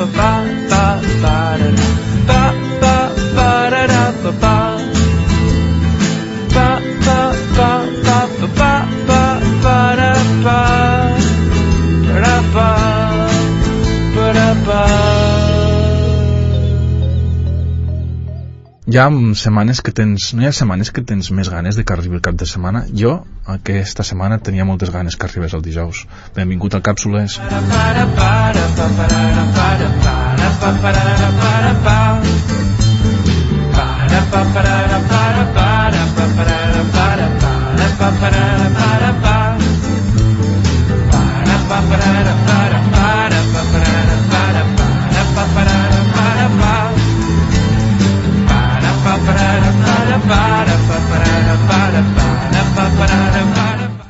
ba ba hi ha setmanes que tens, no hi ha setmanes que tens més ganes de que arribi el cap de setmana. Jo, aquesta setmana, tenia moltes ganes que arribés el dijous. Benvingut al Càpsules.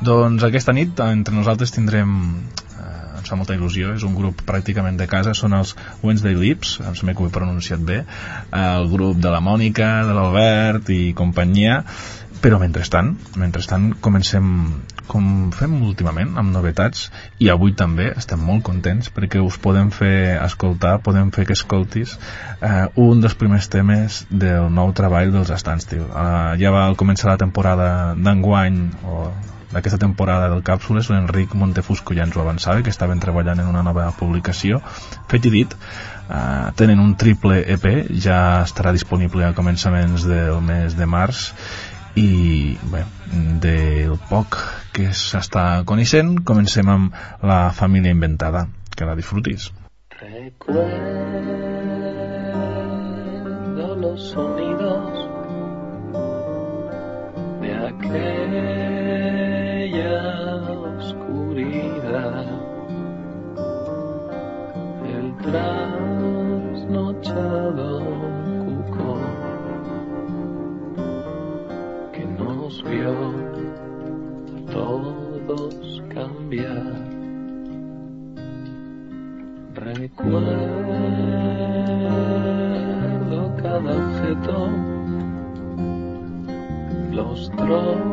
Doncs aquesta nit entre nosaltres tindrem eh, ens fa molta il·lusió, és un grup pràcticament de casa, són els Wednesday Lips, em sembla que ho he pronunciat bé, el grup de la Mònica, de l'Albert i companyia, però mentrestant, mentrestant comencem com fem últimament amb novetats i avui també estem molt contents perquè us podem fer escoltar, podem fer que escoltis eh, un dels primers temes del nou treball dels Standstill eh, ja va començar la temporada d'enguany o d'aquesta temporada del Càpsules, l'Enric Montefusco ja ens ho avançava, que estaven treballant en una nova publicació. Fet i dit, eh, tenen un triple EP, ja estarà disponible a començaments del mes de març, i bé, del poc que s'està coneixent, comencem amb la família inventada. Que la disfrutis. Recuerdo los sonidos de aquel trasnochado Recuerdo cada objeto, los trozos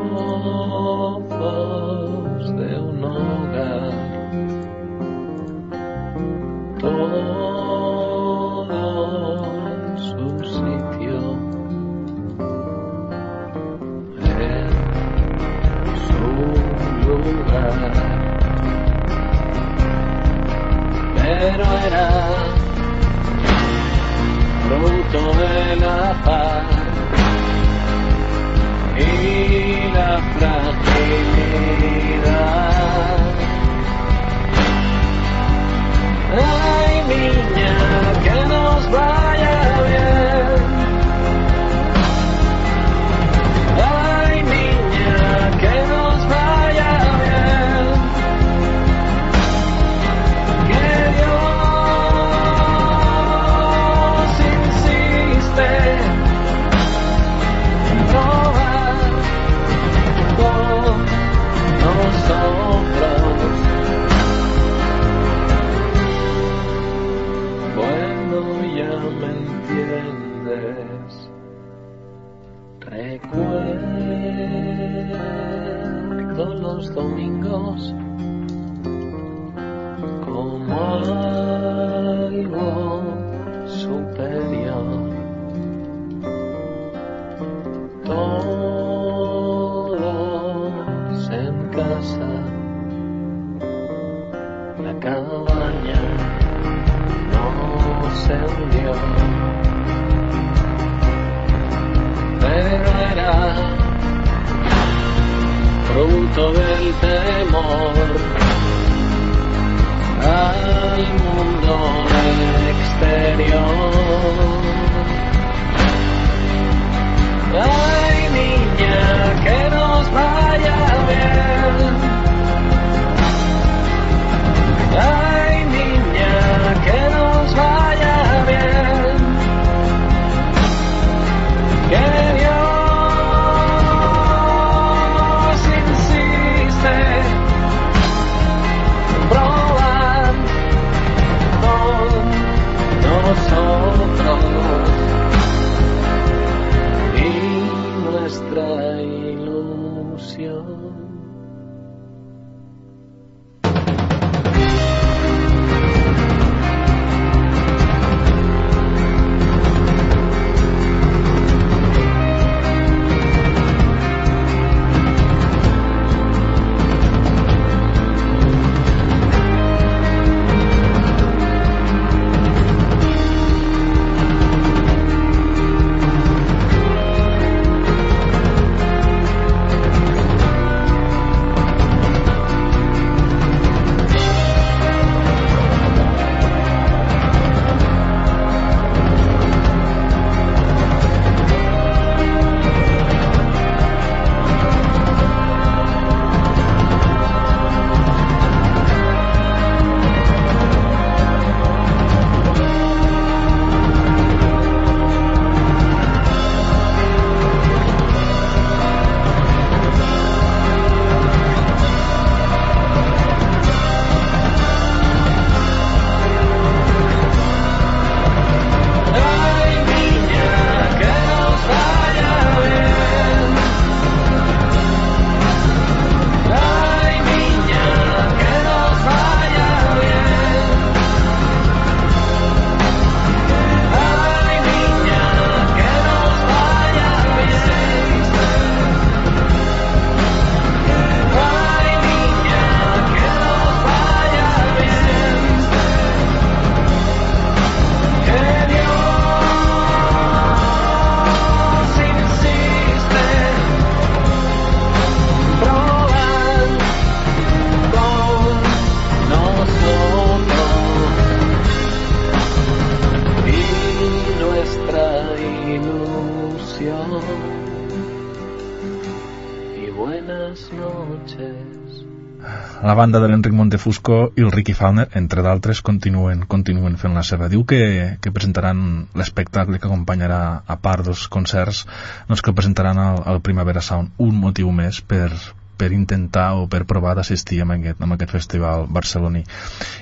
la banda de l'Enric Montefusco i el Ricky Fauner, entre d'altres, continuen, continuen fent la seva. Diu que, que presentaran l'espectacle que acompanyarà, a part dels concerts, doncs que presentaran al, al Primavera Sound un motiu més per, per intentar o per provar d'assistir a aquest, aquest festival barceloní.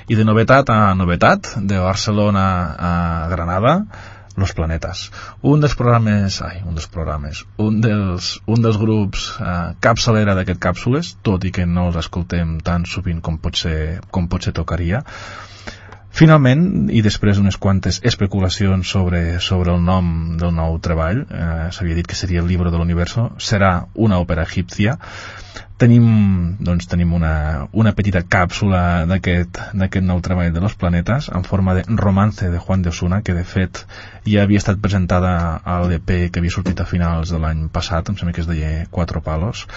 I de novetat a novetat, de Barcelona a Granada, los planetes. Un dels programes, ai, un dels programes, un dels, un dels grups eh, capçalera d'aquest càpsules, tot i que no els escoltem tan sovint com potser, com potser tocaria, Finalment, i després d'unes quantes especulacions sobre, sobre el nom del nou treball, eh, s'havia dit que seria el Libro de l'Universo, serà una òpera egípcia, tenim, doncs, tenim una, una petita càpsula d'aquest nou treball de los planetes en forma de romance de Juan de Osuna que de fet ja havia estat presentada a l'EP que havia sortit a finals de l'any passat em sembla que es deia Quatre Palos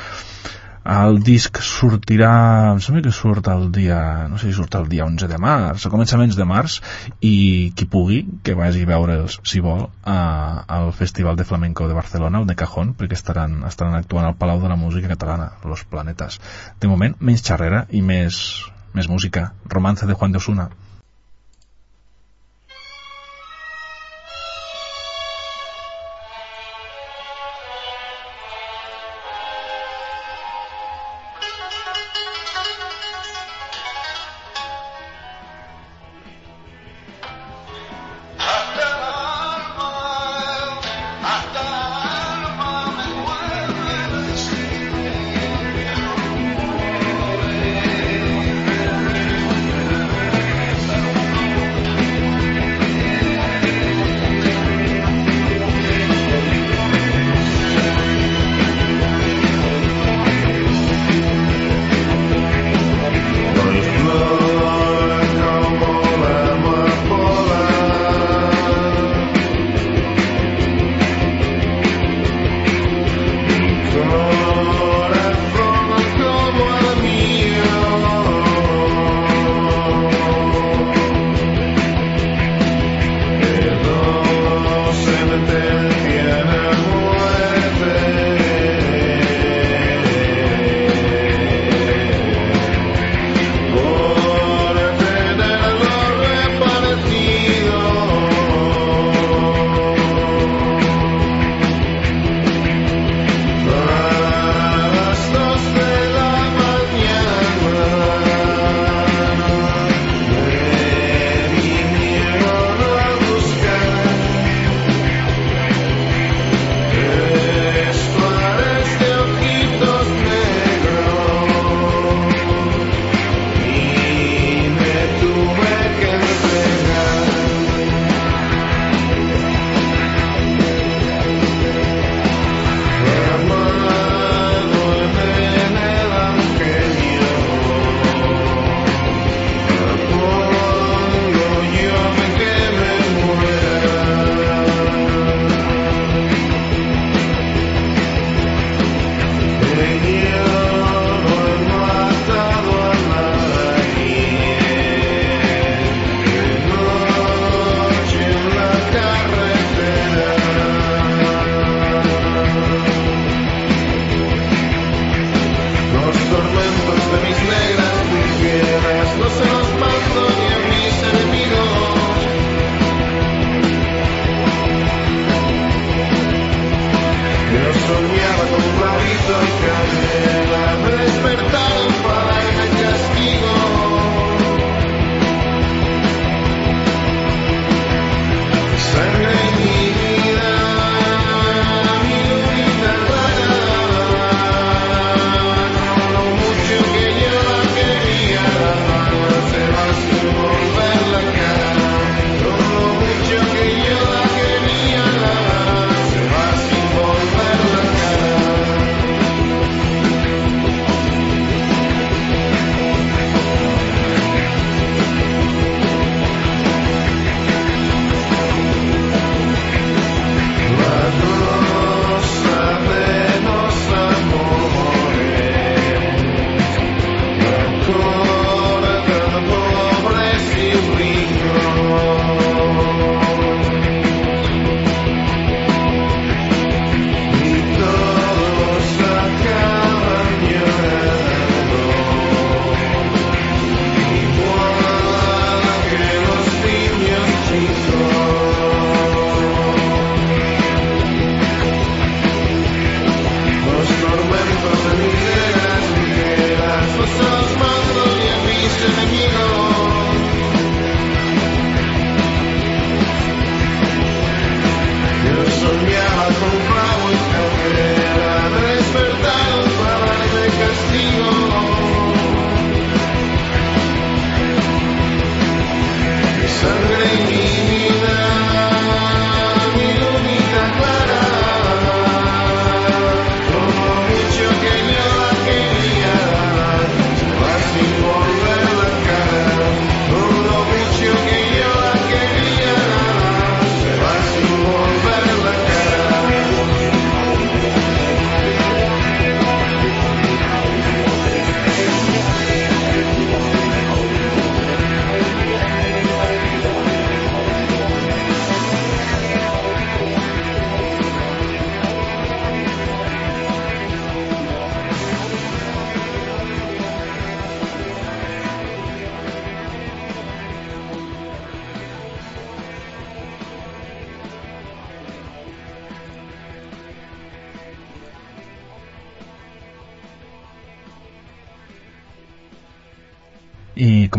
el disc sortirà em sembla que surt el dia no sé si surt el dia 11 de març a començaments de març i qui pugui que vagi a veure'ls si vol a, al Festival de Flamenco de Barcelona el de Cajón perquè estaran, estaran actuant al Palau de la Música Catalana Los Planetes de moment menys xarrera i més, més música. Romance de Juan de Osuna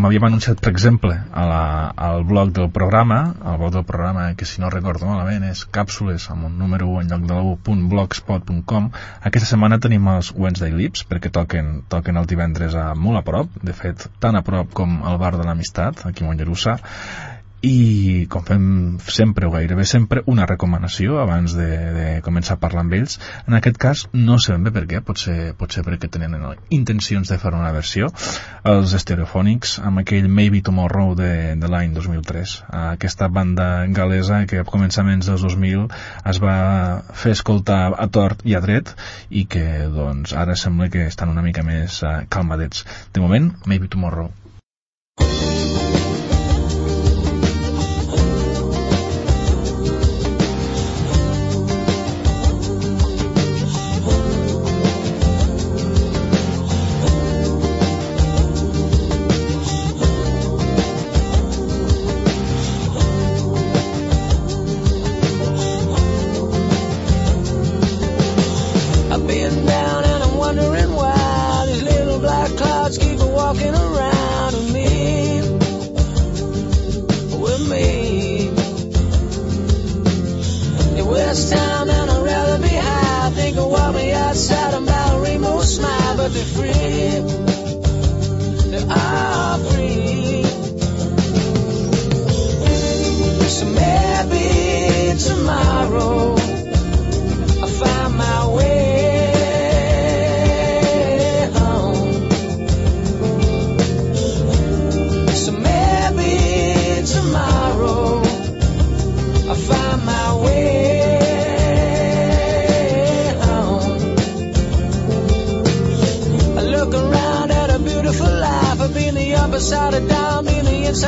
com havíem anunciat per exemple a la, al blog del programa el blog del programa que si no recordo malament és càpsules amb un número 1 en lloc de la 1.blogspot.com aquesta setmana tenim els Wednesday Lips perquè toquen, toquen el divendres a molt a prop de fet tan a prop com el bar de l'Amistat aquí a Mollerussa i com fem sempre o gairebé sempre una recomanació abans de, de començar a parlar amb ells. En aquest cas no sé ben bé per què pot ser, perquè tenen intencions de fer una versió. Els estereofònics amb aquell Maybe Tomorrow de, de l'any 2003 aquesta banda galesa que a començaments dels 2000 es va fer escoltar a tort i a dret i que doncs ara sembla que estan una mica més uh, calmadets. De moment Maybe Tomorrow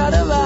out of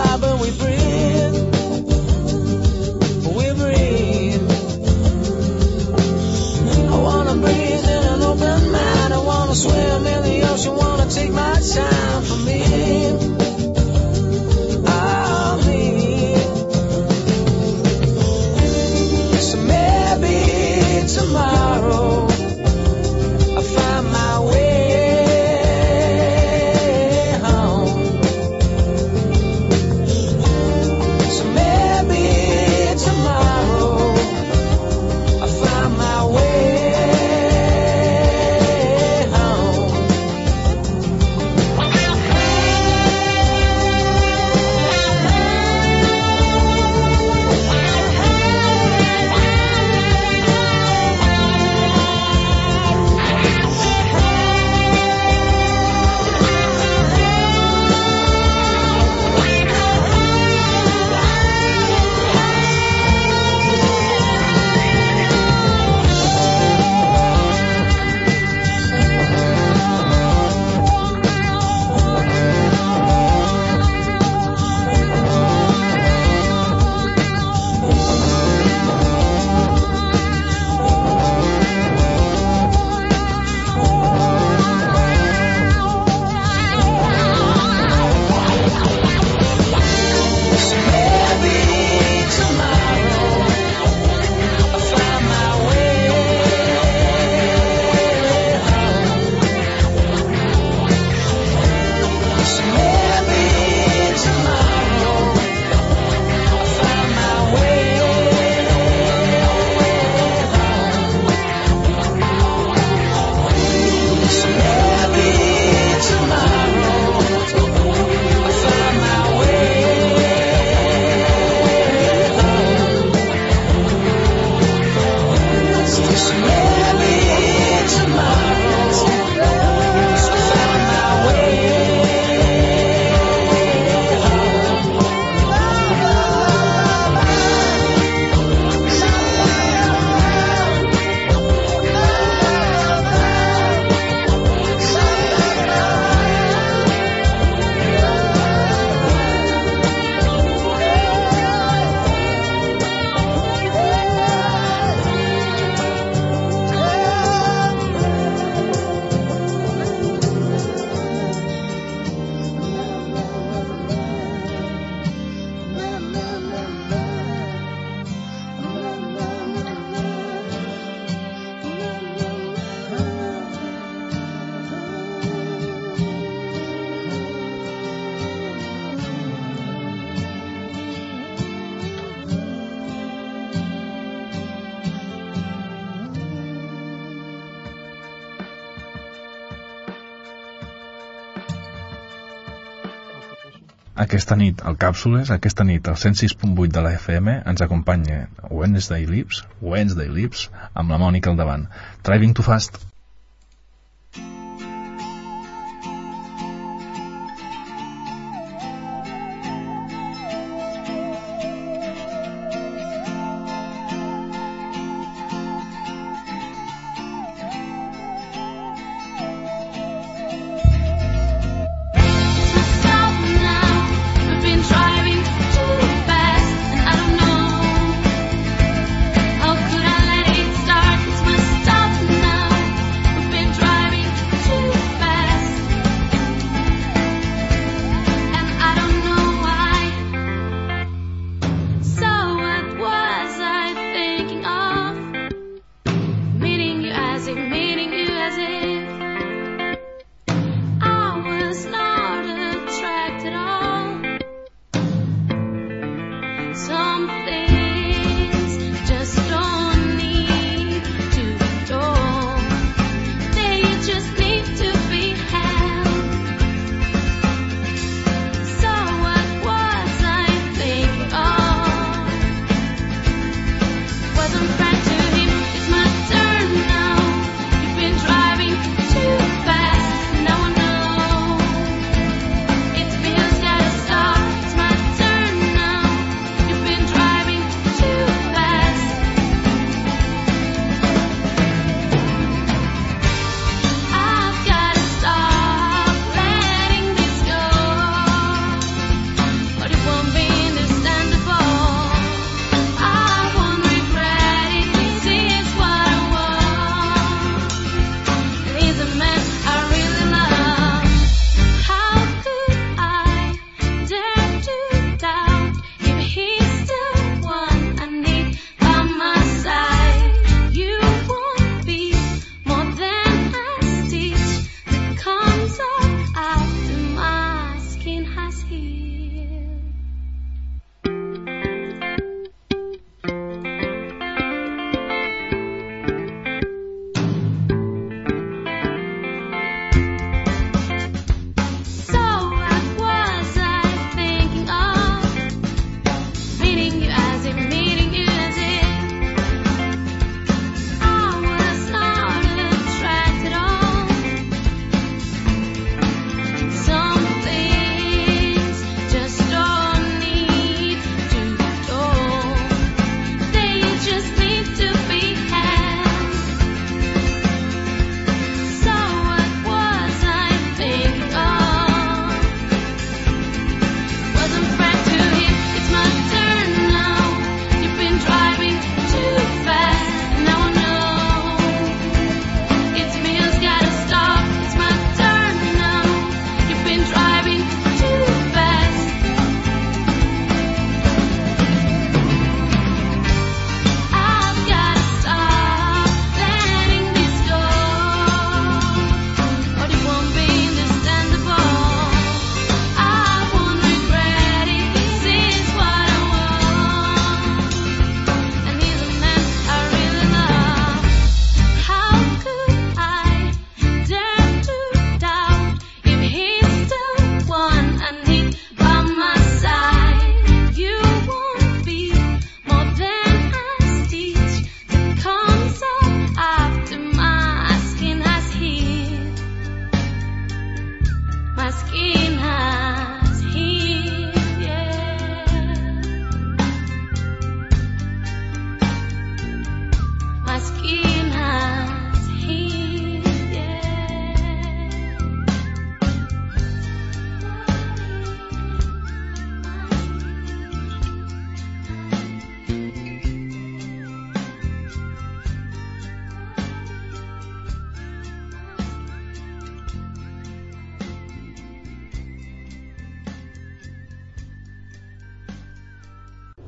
aquesta nit al Càpsules, aquesta nit al 106.8 de la FM, ens acompanya Wednesday Lips, Wednesday Lips, amb la Mònica al davant. Driving too fast.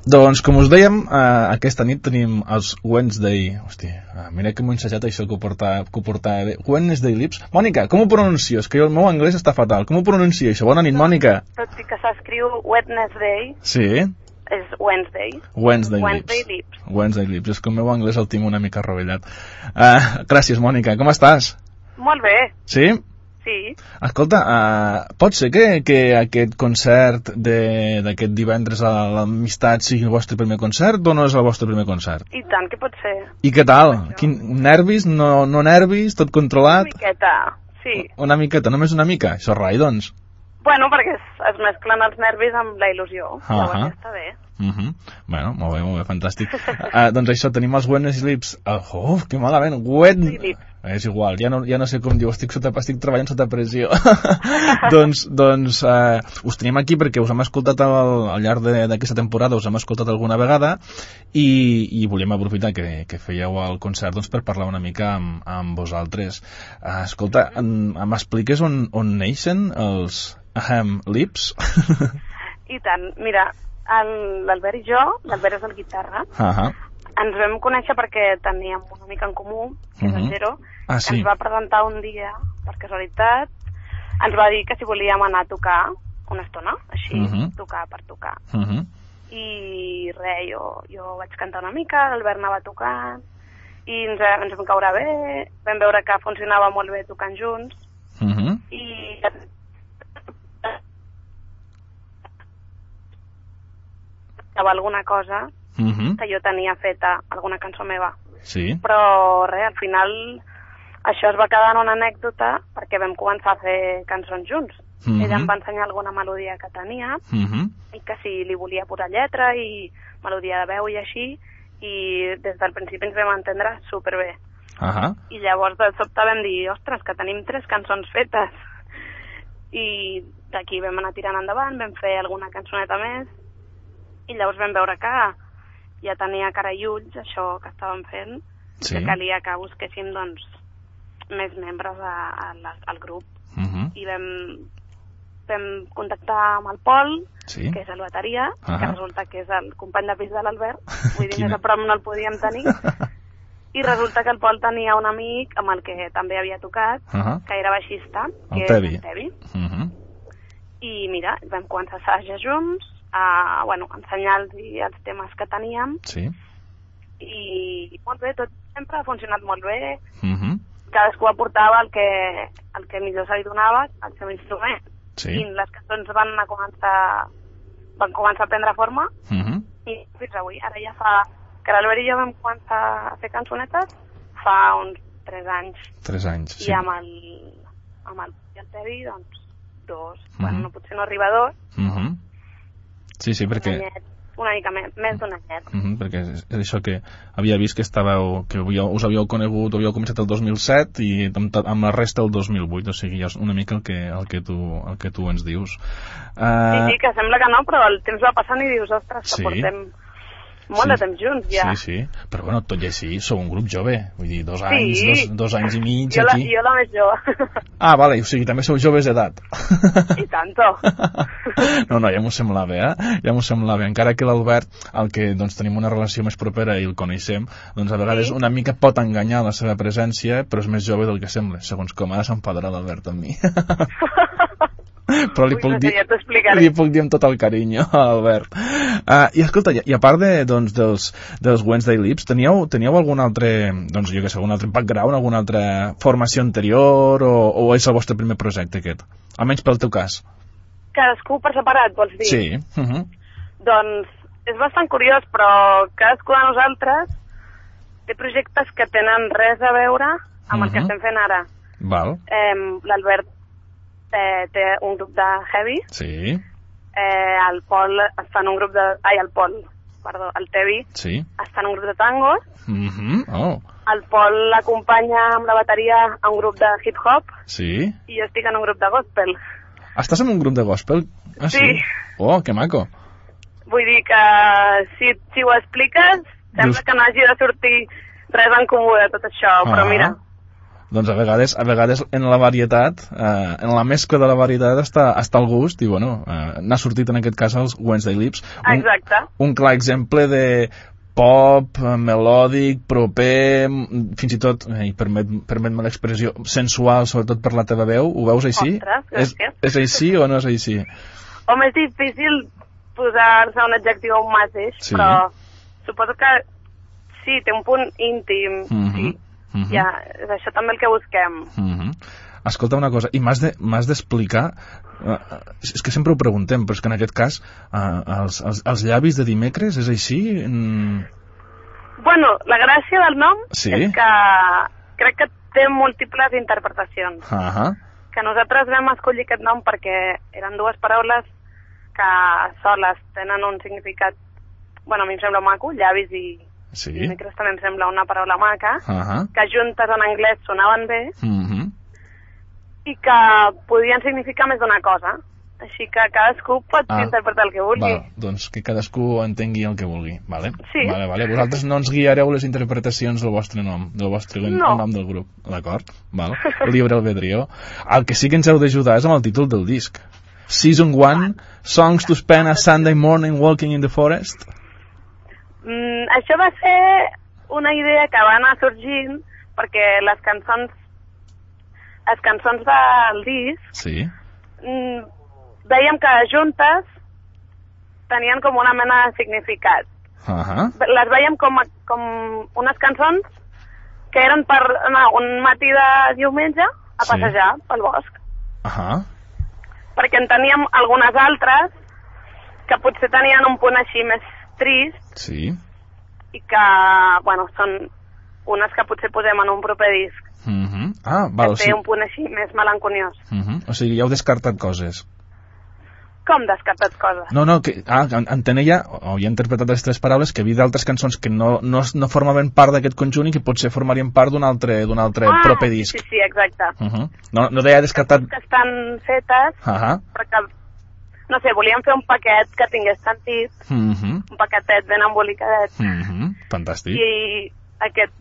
Doncs, com us dèiem, eh, aquesta nit tenim els Wednesday... Hosti, eh, mira que m'ho ensajat això que ho portava, que ho portava bé. Wednesday Lips. Mònica, com ho pronuncio? És que el meu anglès està fatal. Com ho pronuncio això? Bona nit, Mònica. Tot i que s'escriu Wednesday, Sí? és Wednesday. Wednesday, Wednesday Lips. Lips. Wednesday Lips. És que el meu anglès el tinc una mica rovellat. Uh, gràcies, Mònica. Com estàs? Molt bé. Sí? Sí, Escolta, uh, pot ser que, que aquest concert de- d'aquest divendres a l'Amistat sigui el vostre primer concert o no és el vostre primer concert? i tant que pot ser. I què tal? Quin, nervis? No, no nervis? Tot Una controlat? miqueta, sí. Una miqueta, només una mica? Això rai, doncs. Bueno, perquè es, es mesclen els nervis amb la il·lusió. Ahà. Llavors ja està bé. Uh -huh. Bueno, molt bé, molt bé, fantàstic. uh, doncs això, tenim els Wednesday Lips. Uh, oh, que malament. Wed... Lips. És igual, ja no, ja no sé com diu, estic, sota, estic treballant sota pressió. doncs doncs uh, us tenim aquí perquè us hem escoltat al, al llarg de- d'aquesta temporada, us hem escoltat alguna vegada i, i volíem aprofitar que, que fèieu el concert doncs, per parlar una mica amb, amb vosaltres. Uh, escolta, m'expliques on, on neixen els Ahem Lips? I tant, mira, l'Albert i jo, l'Albert és el guitarra, uh -huh. ens vam conèixer perquè teníem una mica en comú, que és Mhm. el Jero, Ah, que sí. ens va presentar un dia, per casualitat, ens va dir que si volíem anar a tocar una estona, així, Mhm. tocar per tocar. Uh -huh. I res, jo, jo vaig cantar una mica, l'Albert anava tocant, i ens, ens vam caure bé, vam veure que funcionava molt bé tocant junts, Uh -huh. i alguna cosa Uh -huh. que jo tenia feta, alguna cançó meva. Sí. Però res, al final això es va quedar en una anècdota perquè vam començar a fer cançons junts. Mhm. Ella em va ensenyar alguna melodia que tenia Uh -huh. i que si li volia posar lletra i melodia de veu i així i des del principi ens vam entendre superbé. Uh -huh. I llavors de sobte vam dir, ostres, que tenim tres cançons fetes. I d'aquí vam anar tirant endavant, vam fer alguna cançoneta més i llavors vam veure que ja tenia cara i ulls això que estàvem fent Sí. que calia que busquéssim doncs més membres a, a la, al grup Uh -huh. i vam, vam contactar amb el Pol Sí. que és el bateria, Ahà. que resulta que és el company de pis de l'Albert vull dir, Quina- més a prop no el podíem tenir i resulta que el Pol tenia un amic amb el que també havia tocat Uh -huh. que era baixista, El que Tevi. és el Tevi Uh -huh. i mira, vam començar a assajar junts a bueno, ensenyar-los els temes que teníem Sí. i molt bé, tot sempre ha funcionat molt bé Uh -huh. cadascú aportava el que, el que millor se li donava, el seu instrument. Sí. I les cançons van a començar, van començar a prendre forma Uh -huh. i fins avui. Ara ja fa... Que l'Albert i jo vam començar a fer cançonetes fa uns 3 anys. Tres anys. Sí. Sí. I amb el, amb el, i el Tevi, doncs, dos. Mhm. Bueno, no, potser no arriba a dos, Uh -huh. Sí, sí, un perquè... anyet, una mica més, més d'un anyet. Uh -huh, perquè és, és això que havia vist que estàveu, que havíeu, us havíeu conegut, havíeu començat el 2007 i amb, amb la resta el 2008, o sigui, ja és una mica el que, el que, tu, el que tu ens dius. Sí, Uh, sí, que sembla que no, però el temps va passant i dius, ostres, que Sí. portem molt Sí. de temps junts ja. Sí, sí, però bueno, tot i així, sou un grup jove, vull dir, dos Sí. anys, dos, dos anys i mig Jo la, aquí. jo la més jove. Ah, vale, o sigui, també sou joves d'edat. I tanto. No, no, ja m'ho semblava, eh? Ja m'ho semblava. Encara que l'Albert, el que doncs, tenim una relació més propera i el coneixem, doncs a vegades Sí. una mica pot enganyar la seva presència, però és més jove del que sembla, segons com ara s'enfadarà l'Albert amb mi. però li puc dir... Li puc dir amb tot el carinyo, Albert. Uh, I escolta, i, i a part de, doncs, dels, dels Wednesday Lips, teníeu, teníeu algun altre, doncs jo que sé, algun altre background, alguna altra formació anterior, o, o és el vostre primer projecte aquest? Almenys pel teu cas. Cadascú per separat, vols dir? Sí. Uh -huh. Doncs és bastant curiós, però cadascú de nosaltres té projectes que tenen res a veure amb el que Mhm. estem fent ara. Val. Eh, L'Albert eh, té un grup de heavy, Sí, eh, el Pol està en un grup de... Ai, el Pol, perdó, el Tevi sí. està en un grup de tangos, Mm -hmm. Oh, el Pol l'acompanya amb la bateria a un grup de hip-hop sí. i jo estic en un grup de gospel. Estàs en un grup de gospel? Ah, sí? Sí. Oh, que maco. Vull dir que si, si ho expliques, sembla Dius- que no hagi de sortir res en comú de tot això, però Ah. mira, Doncs a vegades, a vegades en la varietat, eh, en la mescla de la varietat està, està el gust, i bueno, eh, n'ha sortit en aquest cas els Wednesday Lips. Un, exacte. un clar exemple de pop, eh, melòdic, proper, m- fins i tot, eh, i permet, permet-me l'expressió, sensual, sobretot per la teva veu, ho veus així? Ostres, és, gràcies. és així o no és així? Home, és difícil posar-se un adjectiu a un mateix, Sí. però suposo que sí, té un punt íntim, Mhm, sí. Mhm. Ja, és això també el que busquem. Mm -hmm. Escolta una cosa, i m'has de- m'has d'explicar... De, és que sempre ho preguntem, però és que en aquest cas uh, els, els, els llavis de dimecres és així? Mm, Bueno, la gràcia del nom Sí? és que crec que té múltiples interpretacions. uh -huh. Que nosaltres vam escollir aquest nom perquè eren dues paraules que soles tenen un significat... Bueno, a mi em sembla maco, llavis i Sí? dimecres també em sembla una paraula maca, Uh -huh. que juntes en anglès sonaven bé Uh -huh. i que podien significar més d'una cosa. Així que cadascú pot Ah, interpretar el que vulgui. Val, doncs que cadascú entengui el que vulgui, vale? Sí. Vale, vale. Vosaltres no ens guiareu les interpretacions del vostre nom, del vostre No. el nom del grup, d'acord? Val. Libre albedrío. El que sí que ens heu d'ajudar és amb el títol del disc. Season 1, Songs to Spend a Sunday Morning Walking in the Forest. Mm, això va ser una idea que va anar sorgint perquè les cançons les cançons del disc Sí. mm, veiem que juntes tenien com una mena de significat. Uh -huh. Les veiem com, com unes cançons que eren per anar un matí de diumenge a Sí. passejar pel bosc. Uh -huh. Perquè en teníem algunes altres que potser tenien un punt així més trist Sí. i que, bueno, són unes que potser posem en un proper disc, Uh -huh. Ah, val, que o té sigui, un punt així més melanconiós. uh -huh. o sigui, ja heu descartat coses. Com descartats coses? No, no, que, ah, en- entenc ja, o ja he interpretat les tres paraules, que hi havia d'altres cançons que no, no, no formaven part d'aquest conjunt i que potser formarien part d'un altre, d'un altre ah, proper disc. Sí, sí, exacte. Uh -huh. No, no deia descartat... Que estan fetes Uh -huh. perquè, no sé, volíem fer un paquet que tingués sentit, Uh -huh. un paquetet ben embolicadet. Uh -huh. Fantàstic. I aquest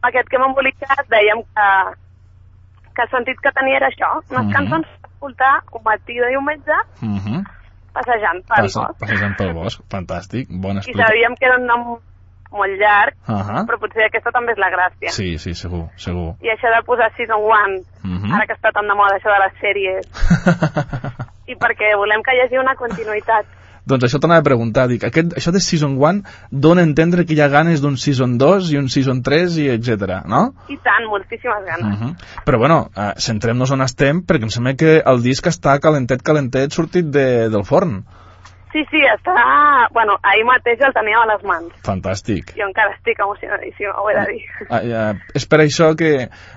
paquet que hem embolicat dèiem que, que el sentit que tenia era això, unes Mhm. cançons per escoltar un matí de diumenge Uh -huh. passejant pel Passa, bosc. passejant pel bosc. Fantàstic. Bona I explicació. sabíem que era un nom molt llarg, Uh -huh. però potser aquesta també és la gràcia. Sí, sí, segur, segur. I això de posar Season 1, Mhm. ara que està tan de moda això de les sèries, i perquè volem que hi hagi una continuïtat. doncs això t'anava a preguntar, dic, aquest, això de Season 1 dona a entendre que hi ha ganes d'un Season 2 i un Season 3 i etc. no? I tant, moltíssimes ganes. Uh -huh. Però bueno, uh, centrem-nos on estem perquè em sembla que el disc està calentet, calentet, sortit de, del forn. Sí, sí, està... Bueno, ahir mateix el teníem a les mans. Fantàstic. Jo encara estic emocionadíssima, ho he de dir. Uh, uh, és per això que,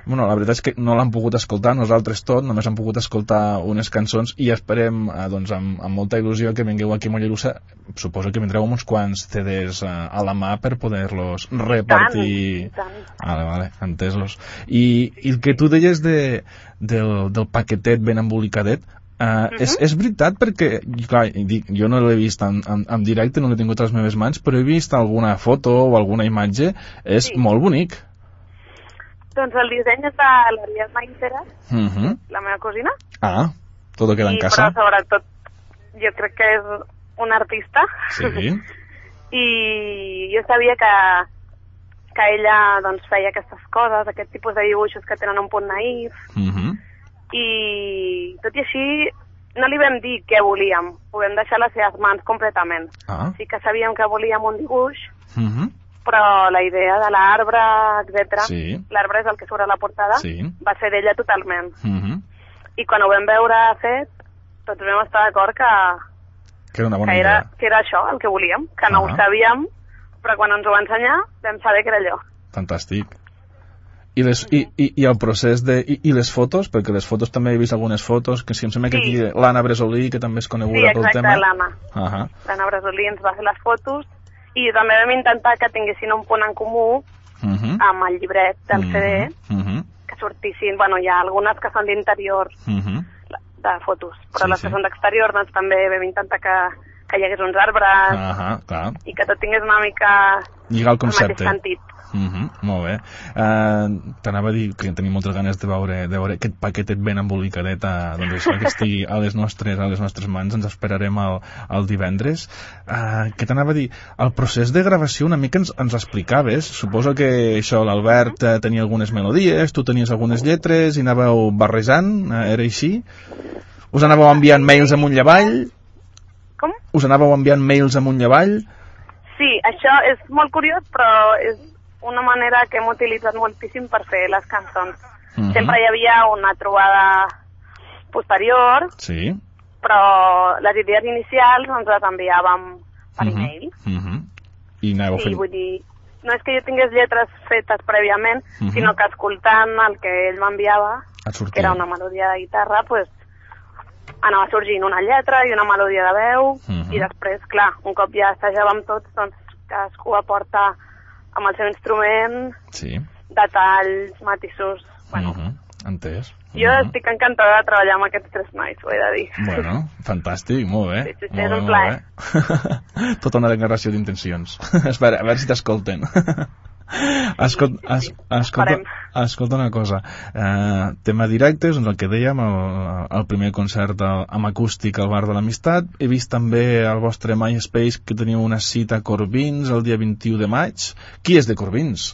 bueno, la veritat és que no l'han pogut escoltar nosaltres tot, només han pogut escoltar unes cançons i esperem, uh, doncs, amb, amb molta il·lusió que vingueu aquí a Mollerussa. Suposo que vindreu amb uns quants CDs uh, a la mà per poder-los repartir. I tant. Vale, vale, entesos. I, i el que tu deies de, del, del paquetet ben embolicadet, Uh, és, és veritat perquè, clar, dic, jo no l'he vist en, en, en directe, no l'he tingut a les meves mans, però he vist alguna foto o alguna imatge, és Sí. molt bonic. Doncs el disseny és de l'Ariadna Interas, Uh -huh. la meva cosina, Ah, tot queda en i, casa. però sobretot jo crec que és un artista. Sí. I jo sabia que, que ella doncs, feia aquestes coses, aquest tipus de dibuixos que tenen un punt naïf, Uh -huh. I tot i així no li vam dir què volíem, ho vam deixar a les seves mans completament. Ah. Sí que sabíem que volíem un dibuix, Uh -huh. però la idea de l'arbre, etc. Sí. l'arbre és el que surt a la portada, Sí. va ser d'ella totalment. Uh -huh. I quan ho vam veure fet, tots vam estar d'acord que, Que era una bona que, era, idea. que era això el que volíem, que no Ah. ho sabíem, però quan ens ho va ensenyar vam saber que era allò. Fantàstic. I, les, i, i, i el procés de... I, I les fotos? Perquè les fotos també he vist algunes fotos, que si em sembla que Sí. aquí l'Anna Bresolí, que també és Sí, coneguda pel exacte, tema... l'Anna. Uh -huh. L'Anna Brasolí ens va fer les fotos i també vam intentar que tinguessin un punt en comú Uh -huh. amb el llibret del CD, Uh -huh. que sortissin, bueno, hi ha algunes que són d'interior Uh -huh. de fotos, però Sí, les sí. que són d'exterior doncs també vam intentar que, que hi hagués uns arbres Uh -huh. Clar. i que tot tingués una mica Lligar el el mateix concepte. sentit. Uh -huh, molt bé. Uh, T'anava a dir que tenim moltes ganes de veure, de veure aquest paquetet ben embolicadet a, doncs això, que estigui a les nostres, a les nostres mans. Ens esperarem el, el divendres. Uh, què t'anava a dir? El procés de gravació una mica ens, ens explicaves. Suposo que això, l'Albert uh, tenia algunes melodies, tu tenies algunes lletres i anàveu barrejant, uh, era així? Us anàveu enviant mails amunt i avall? Com? Us anàveu enviant mails amunt i avall? Sí, això és molt curiós, però és una manera que hem utilitzat moltíssim per fer les cançons. Mhm. sempre hi havia una trobada posterior, Sí. però les idees inicials ens les enviàvem per Mhm. e-mail. Mhm. I anàveu I fent... vull dir, no és que jo tingués lletres fetes prèviament, Mhm. sinó que escoltant el que ell m'enviava, que era una melodia de guitarra, pues, anava sorgint una lletra i una melodia de veu, Mhm. i després, clar, un cop ja assajàvem tots, doncs cadascú aporta amb el seu instrument Sí. detalls, matisos... Bueno, Mhm. Entès. jo Mhm. estic encantada de treballar amb aquests tres nois, ho he de dir. Bueno, fantàstic, molt bé. Sí, sí, sí, molt és bé, un plaer. Tota una declaració d'intencions. Espera, a veure si t'escolten. Escol, es, escolta, escolta una cosa. Eh, tema directes, doncs el que dèiem, el, el primer concert amb acústic al Bar de l'Amistat. He vist també al vostre MySpace que teniu una cita a Corbins el dia 21 de maig. Qui és de Corbins?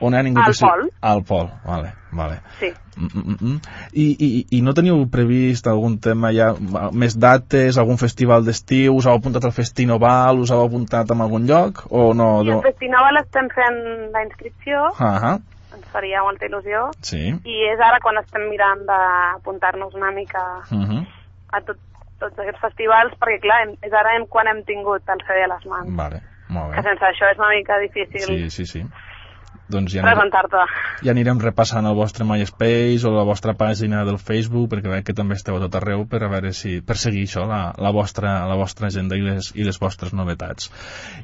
On ha ningú El que se- Pol. Al Pol, vale, vale. Sí. Mm, mm, mm. I, i, I no teniu previst algun tema ja, més dates, algun festival d'estiu, us heu apuntat al Festinoval, us heu apuntat en algun lloc, o no? I no? al Festinoval estem fent la inscripció, Ah, ah, ens faria molta il·lusió, sí. i és ara quan estem mirant d'apuntar-nos una mica Uh -huh. a tot, tots aquests festivals, perquè clar, hem, és ara hem, quan hem tingut el CD a les mans. Vale, molt Que bé. sense això és una mica difícil Sí, sí, sí. Doncs ja, presentar-te. ja anirem repassant el vostre MySpace o la vostra pàgina del Facebook, perquè veig que també esteu a tot arreu per a veure si, per seguir això, la, la, vostra, la vostra agenda i les, i les vostres novetats.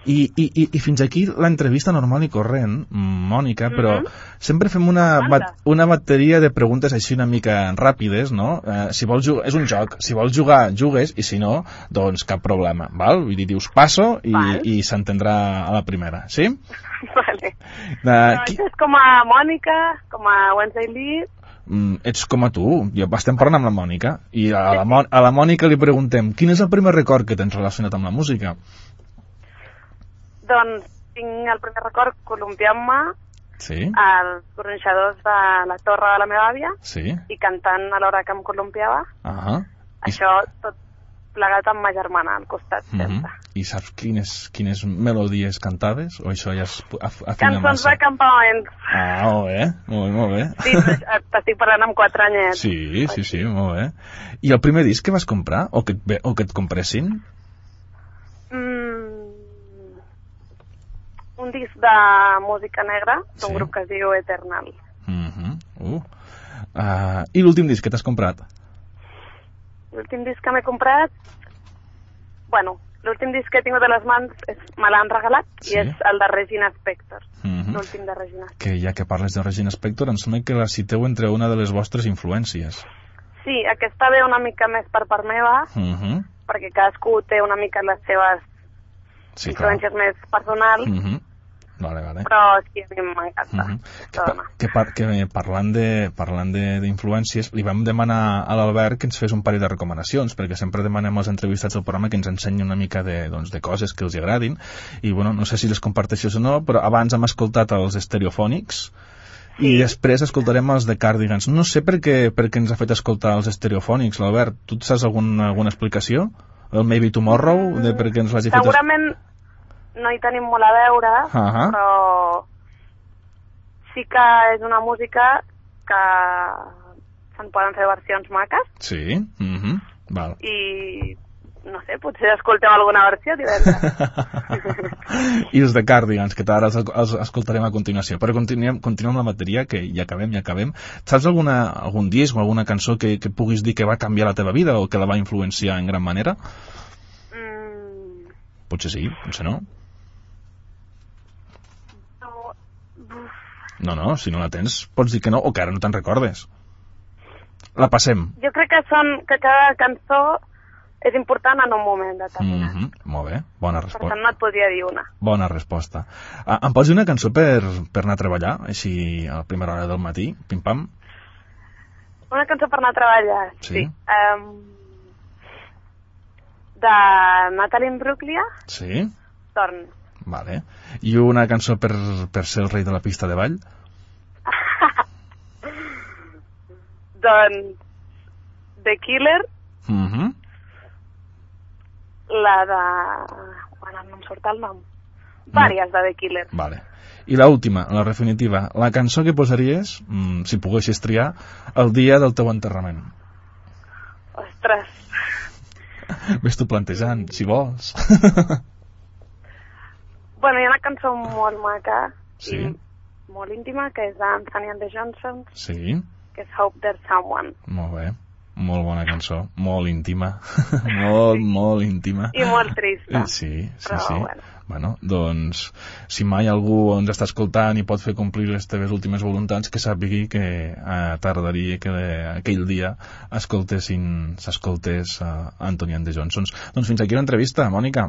I, i, i, i fins aquí l'entrevista normal i corrent, Mònica, però Mhm. sempre fem una, bat, una bateria de preguntes així una mica ràpides, no? Eh, si vols jugar, és un joc, si vols jugar, jugues, i si no, doncs cap problema, val? Vull dir, dius passo i, Val. i s'entendrà a la primera, sí? vale. Uh, No, això és com a Mònica, com a Wednesday Lee, mm, ets com a tu, ja estem parlant amb la Mònica i a la, Mò- a la Mònica li preguntem quin és el primer record que tens relacionat amb la música? doncs tinc el primer record columpiant-me Sí, als gronxadors de la torre de la meva àvia sí, i cantant a l'hora que em columpiava. ahà. I, Això tot plegat amb ma germana al costat, uh sempre. I saps quines, quines melodies cantaves? O això ja és afina Cançons massa? de campaments. Ah, molt bé, molt bé, molt bé. Sí, t'estic parlant amb quatre anyets. Sí, sí, sí, molt bé. I el primer disc que vas comprar? O que et, o que et compressin? Mm, un disc de música negra d'un Sí. grup que es diu Eternal. Uh -huh. uh. Uh, I l'últim disc que t'has comprat? L'últim disc que m'he comprat, bueno, l'últim disc que he tingut a les mans és, me l'han regalat Sí. i és el de Regina Spector, Uh -huh. l'últim de Regina Spector. que ja que parles de Regina Spector, em sembla que la citeu entre una de les vostres influències. Sí, aquesta ve una mica més per part meva, Uh -huh. perquè cadascú té una mica les seves Sí, clar. influències més personals, Uh -huh. Vale, vale. però sí, a mi m'encanta. Uh -huh. que, pa que, que parlant de parlant de- d'influències, li vam demanar a l'Albert que ens fes un parell de recomanacions, perquè sempre demanem als entrevistats del programa que ens ensenyi una mica de, doncs, de coses que els agradin, i bueno, no sé si les comparteixes o no, però abans hem escoltat els estereofònics, i Sí. després escoltarem els de Cardigans. No sé per què, per què ens ha fet escoltar els estereofònics, l'Albert. Tu saps alguna, alguna explicació? El Maybe Tomorrow, de per què ens l'hagi fet... es- Segurament no hi tenim molt a veure, Ahà. però sí que és una música que se'n poden fer versions maques Sí, mhm, uh -huh. val. i no sé, potser escolteu alguna versió divendres. I els de Cardigans, que ara els, escoltarem a continuació. Però continuem, continuem la bateria, que ja acabem, ja acabem. Saps alguna, algun disc o alguna cançó que, que puguis dir que va canviar la teva vida o que la va influenciar en gran manera? mm, Potser sí, potser no, No, no, si no la tens, pots dir que no, o que ara no te'n recordes. La passem. jo crec que, són, que cada cançó és important en un moment determinat. Mm -hmm. Molt bé, bona Per resposta. tant, no et podria dir una. Bona resposta. Ah, em pots dir una cançó per, per anar a treballar, així a la primera hora del matí, pim-pam? Una cançó per anar a treballar, Sí. sí. Um, de Natalie Imbruglia, Sí? Torn. Vale. I una cançó per, per ser el rei de la pista de ball? doncs The Killer, Mm -hmm. la de... Bueno, no em surt el nom. Vàries de The Killers. Vale. I la última, la definitiva, la cançó que posaries, mm, si poguessis triar, el dia del teu enterrament. Ostres, Ves tu plantejant, si vols. bueno, hi ha una cançó molt maca Sí. i molt íntima que és d'Anthony and the Johnsons, sí, que és Hope There's Someone. molt bé. Molt bona cançó, molt íntima. molt, molt íntima. I molt trista. Eh, Sí, sí, Però, sí. bueno. Bueno, doncs, si mai algú ens està escoltant i pot fer complir les teves últimes voluntats, que sàpigui que eh, tardaria que de, aquell dia escoltessin, s'escoltés a Anthony and the Johnsons. Doncs fins aquí l'entrevista, Mònica.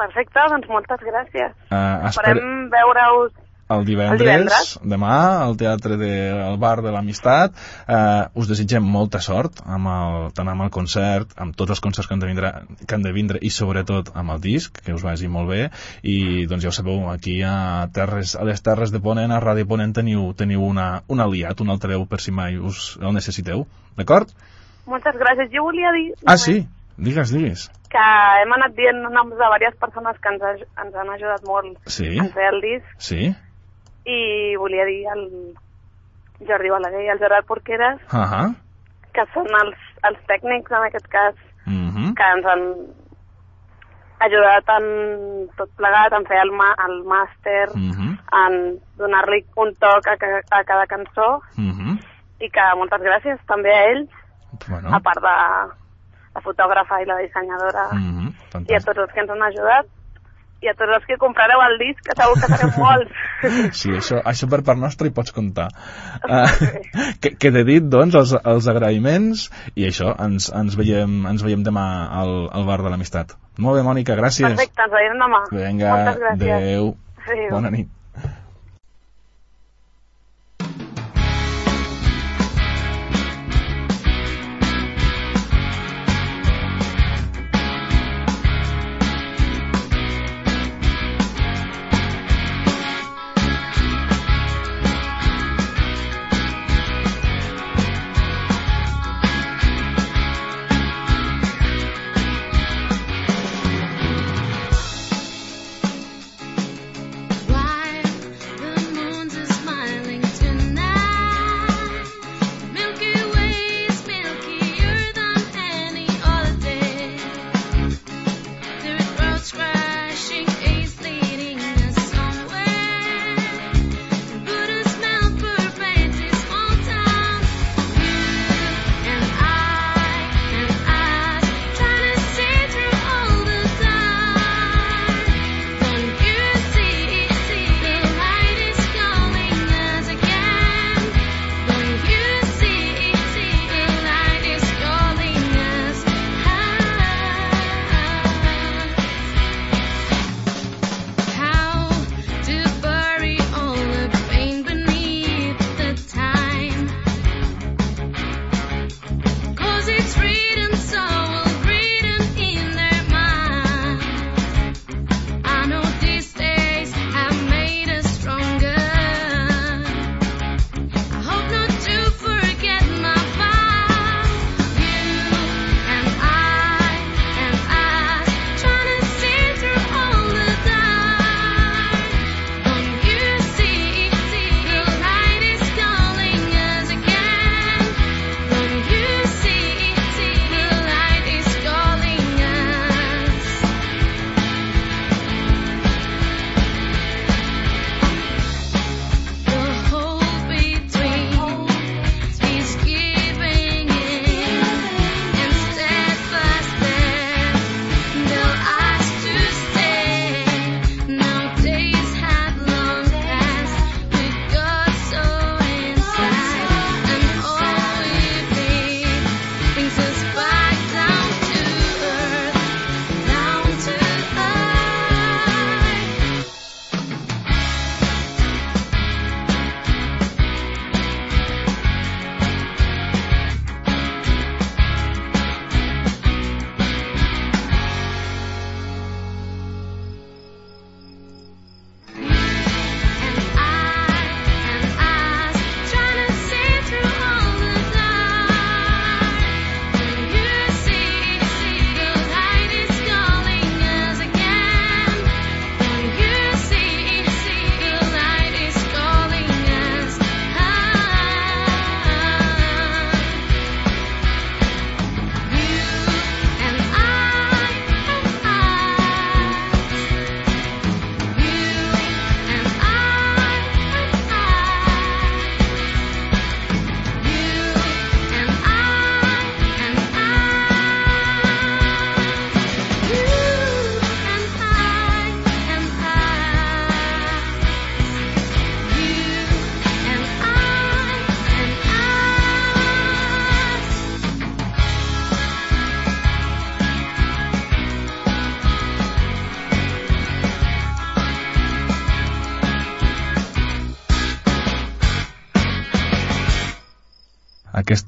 Perfecte, doncs moltes gràcies. Uh, Esperem veure-us el divendres, El divendres. demà, al teatre del Bar de l'Amistat. Eh, us desitgem molta sort, amb el, tant amb el concert, amb tots els concerts que han, de vindre, que han de vindre i sobretot amb el disc, que us vagi molt bé. I doncs ja ho sabeu, aquí a, terres, a les Terres de Ponent, a Ràdio Ponent, teniu, teniu una, un aliat, un altaveu per si mai us el necessiteu. D'acord? Moltes gràcies. Jo volia dir Ah, sí? Digues, digues. que hem anat dient noms de diverses persones que ens, ha- ens han ajudat molt Sí? a fer el disc Sí? i volia dir el Jordi Balaguer i el Gerard Porqueres, Uh -huh. que són els, els tècnics en aquest cas Mm -hmm. que ens han ajudat en tot plegat, en fer el, ma el màster, Mm -hmm. en donar-li un toc a, ca a cada cançó Mm -hmm. i que moltes gràcies també a ells, Bueno. a part de la fotògrafa i la dissenyadora Mm -hmm. i a tots els que ens han ajudat i a tots els que comprareu el disc, que segur que serem molts. Sí, això, això per part nostra hi pots comptar. Uh, que, que t'he dit, doncs, els, els agraïments i això, ens, ens, veiem, ens veiem demà al, al bar de l'Amistat. Molt bé, Mònica, gràcies. Perfecte, ens veiem demà. Vinga, Moltes gràcies. adeu. Adéu. Bona nit.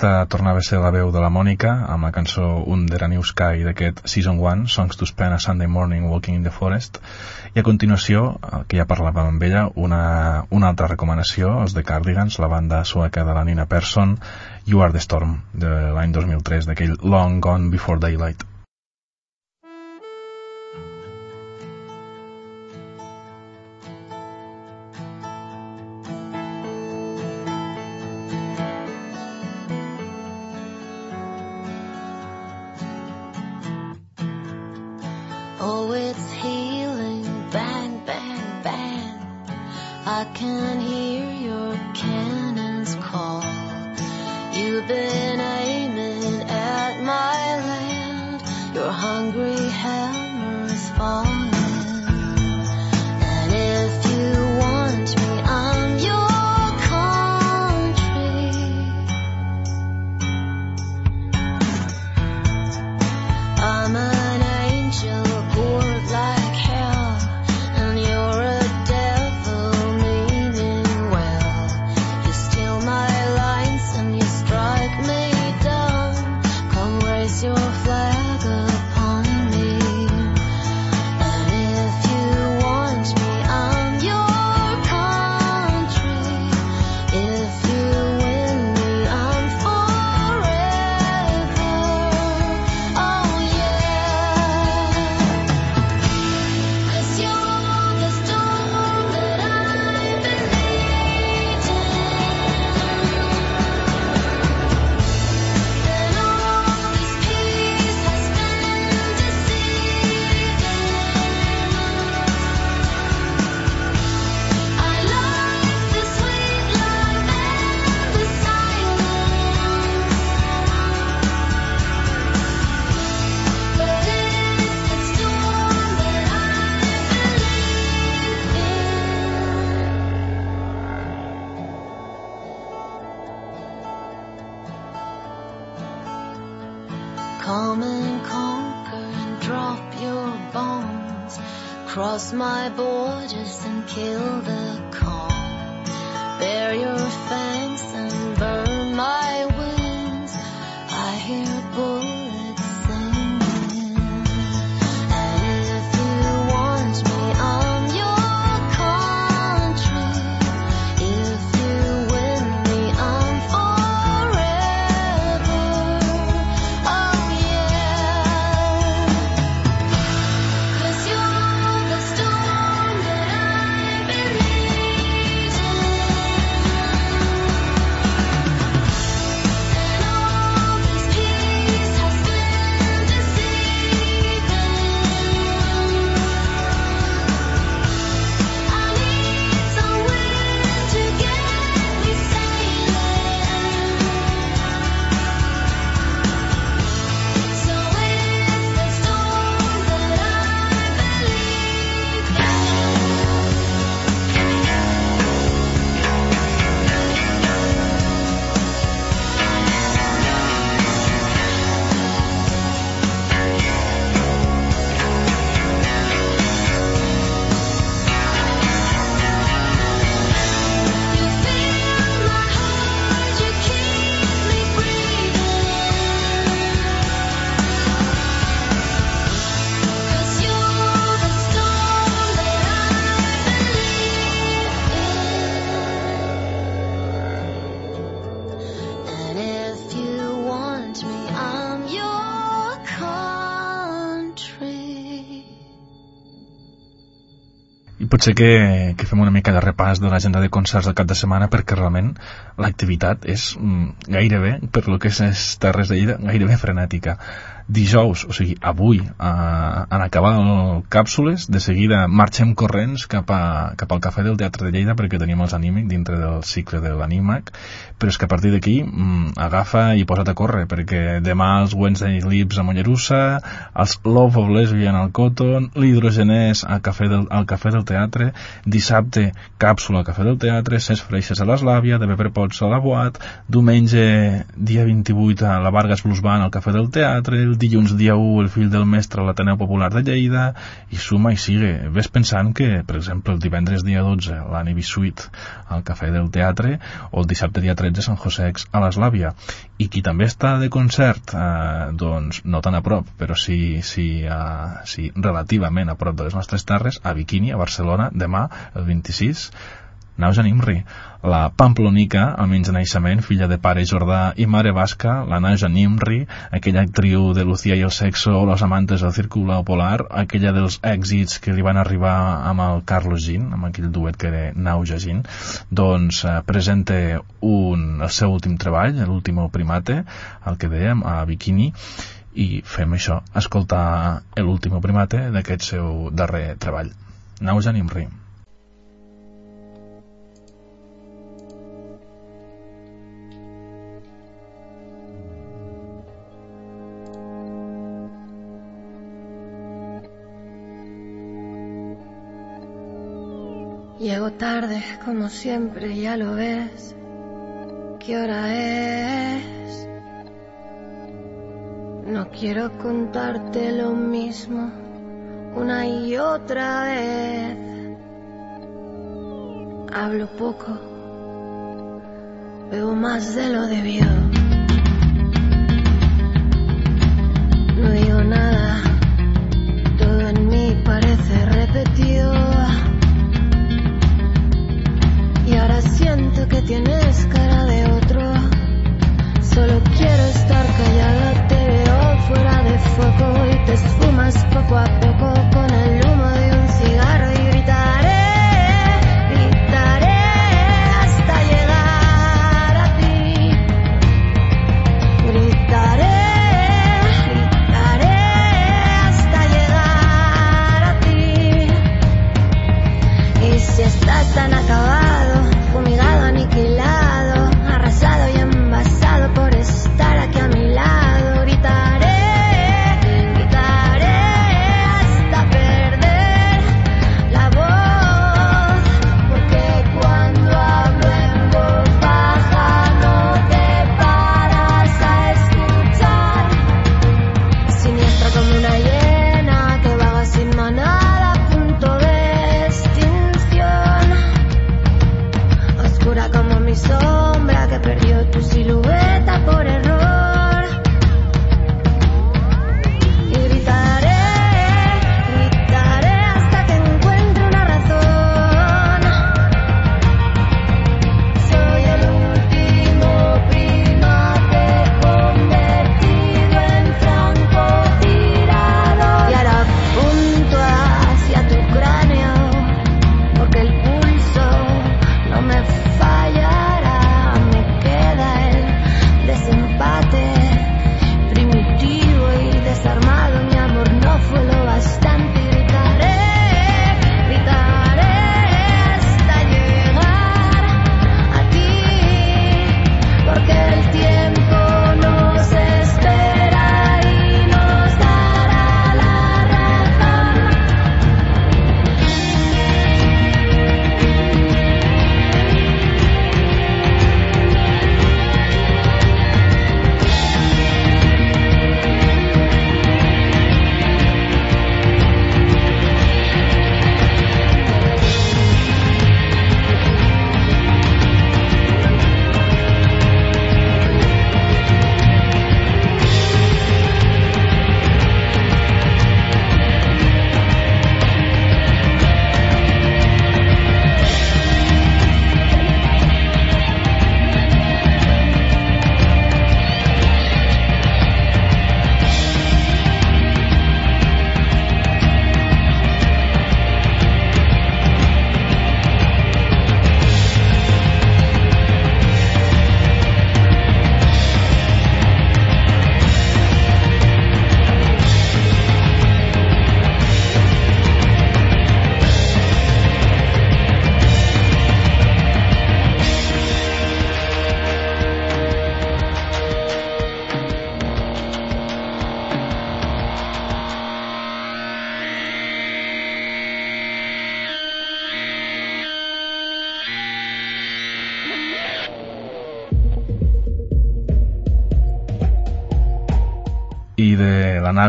Aquesta tornava a ser la veu de la Mònica amb la cançó Under a New Sky d'aquest Season 1, Songs to Spend a Sunday Morning Walking in the Forest i a continuació, que ja parlàvem amb ella, una, una altra recomanació, els de Cardigans, la banda sueca de la Nina Persson, You Are the Storm, de l'any 2003, d'aquell Long Gone Before Daylight. it's healing. Bang, bang, bang. I can hear your cannons call. You've been potser que, que fem una mica de repàs de l'agenda de concerts del cap de setmana perquè realment l'activitat és mm, gairebé, per lo que és Terres de Lleida, gairebé frenètica dijous, o sigui, avui, eh, en acabar el càpsules, de seguida marxem corrents cap, a, cap al Cafè del Teatre de Lleida perquè tenim els anímic dintre del cicle de l'Anímac, però és que a partir d'aquí mm, agafa i posa't a córrer, perquè demà els Wednesday Lips a Mollerussa, els Love of Lesbian al Cotton, l'Hidrogenès al, Cafè del, al Cafè del Teatre, dissabte càpsula al Cafè del Teatre, Ses Freixes a l'Eslàvia, de Beber Pots a la Boat, diumenge dia 28 a la Vargas Blues Band al Cafè del Teatre, el dilluns dia 1 el fill del mestre a l'Ateneu Popular de Lleida i suma i sigue. Ves pensant que, per exemple, el divendres dia 12 l'Anni Bisuit al Cafè del Teatre o el dissabte dia 13 Sant José Ex a l'Eslàvia. I qui també està de concert, eh, doncs no tan a prop, però sí, sí, eh, sí relativament a prop de les nostres terres, a Bikini, a Barcelona, demà, el 26, Nauja Nimri, la pamplonica, almenys de naixement, filla de pare jordà i mare basca, la Nauja Nimri, aquella actriu de Lucía i el sexo o los amantes del círculo polar, aquella dels èxits que li van arribar amb el Carlos Gin, amb aquell duet que era Nauja Gin, doncs eh, presenta un, el seu últim treball, l'últim primate, el que dèiem, a Bikini, i fem això, escoltar l'últim primate d'aquest seu darrer treball. Nauja Nimri. Llego tarde, como siempre, ya lo ves. ¿Qué hora es? No quiero contarte lo mismo una y otra vez. Hablo poco, bebo más de lo debido. No digo nada, todo en mí parece repetido. Siento que tienes cara de otro. Solo quiero estar callada, te veo fuera de foco y te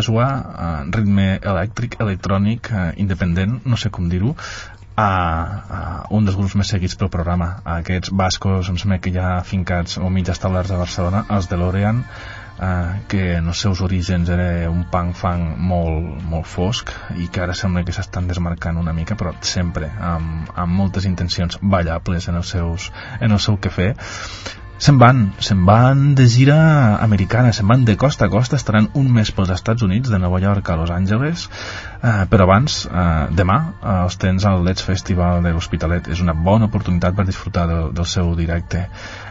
Naswa, uh, ritme elèctric, electrònic, uh, independent, no sé com dir-ho, a, a un dels grups més seguits pel programa, a aquests bascos, em sembla que ja fincats o mig establerts a Barcelona, els de L'Orean, eh, que en els seus orígens era un punk funk molt, molt fosc i que ara sembla que s'estan desmarcant una mica però sempre amb, amb moltes intencions ballables en, els seus, en el seu cafè se'n van, se'n van de gira americana, se'n van de costa a costa, estaran un mes pels Estats Units, de Nova York a Los Angeles, eh, però abans, eh, demà, eh, els tens al Let's Festival de l'Hospitalet, és una bona oportunitat per disfrutar del, del seu directe.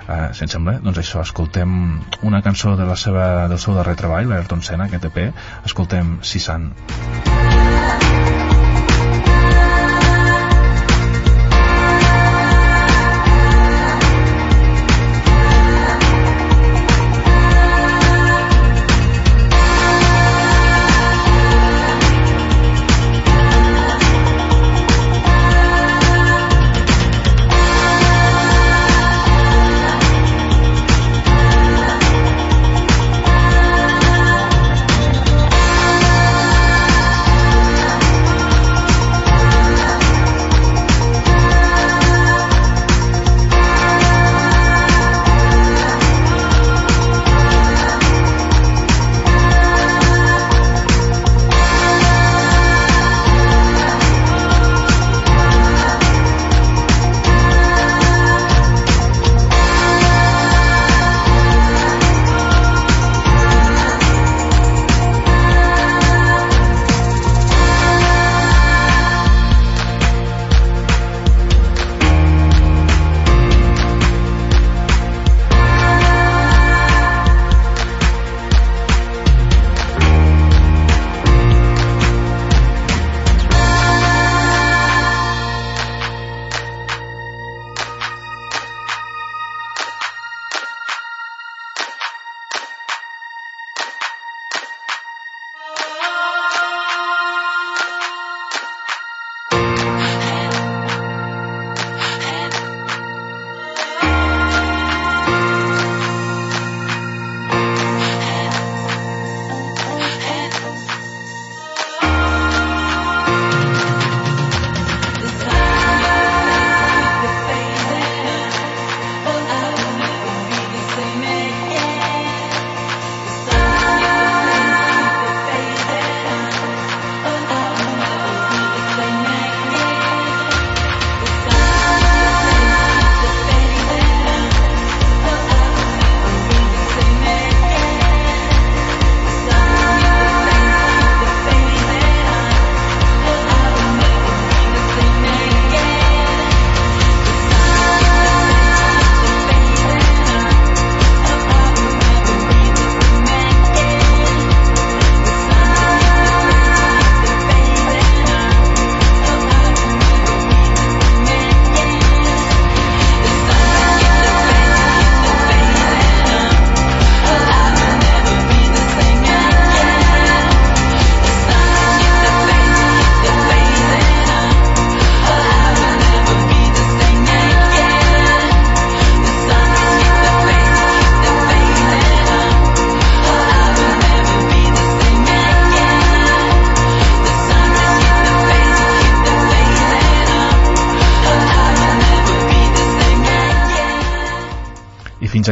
Eh, si sembla, doncs això, escoltem una cançó de la seva, del seu darrer treball, l'Ayrton Senna, aquest EP, escoltem Sisan. Sisan.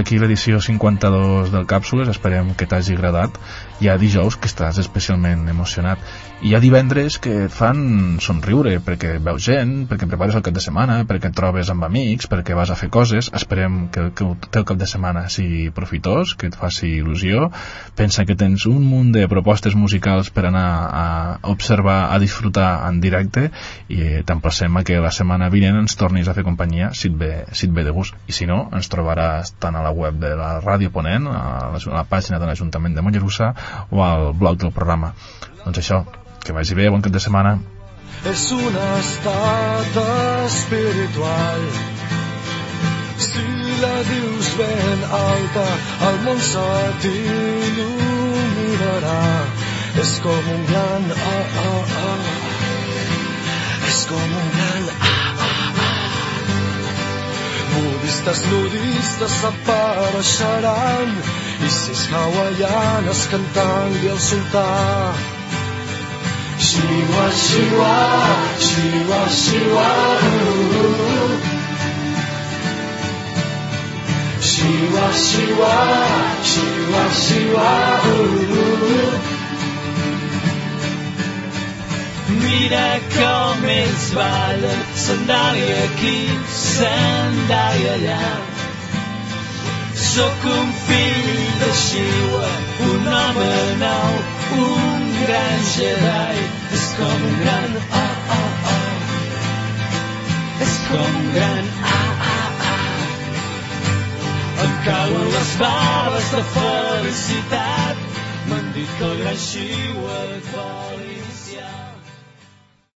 Aquí l'edició 52 del Càpsules, esperem que t'hagi agradat. Hi ha dijous que estàs especialment emocionat. I hi ha divendres que et fan somriure, perquè veus gent, perquè prepares el cap de setmana, perquè et trobes amb amics, perquè vas a fer coses. Esperem que, el teu cap de setmana sigui profitós, que et faci il·lusió. Pensa que tens un munt de propostes musicals per anar a observar, a disfrutar en directe i t'emplacem a que la setmana vinent ens tornis a fer companyia si et ve, si et ve de gust. I si no, ens trobaràs tant a la web de la Ràdio Ponent, a la, a la pàgina de l'Ajuntament de Mollerussa o al blog del programa. Doncs això, que vagi bé, bon cap de setmana. És un estat espiritual si la dius ben alta el món se t'il·luminarà és com un gran ah, ah, ah. és com un gran ah, Budistas, nudistas apareixeran Isis hawaianes cantant-li al sultà Xiua, xiua, xiua, xiua Xiua, xiua, xiua, xiua, xiua Mira com ells ballen, sandàlia aquí, sandàlia allà. Sóc un fill de Shiwa, un home nou, un gran Jedi. És com un gran oh, oh, oh. És com un gran ah, ah, ah. Em cauen les baves de felicitat. M'han dit que el gran Shiwa et vol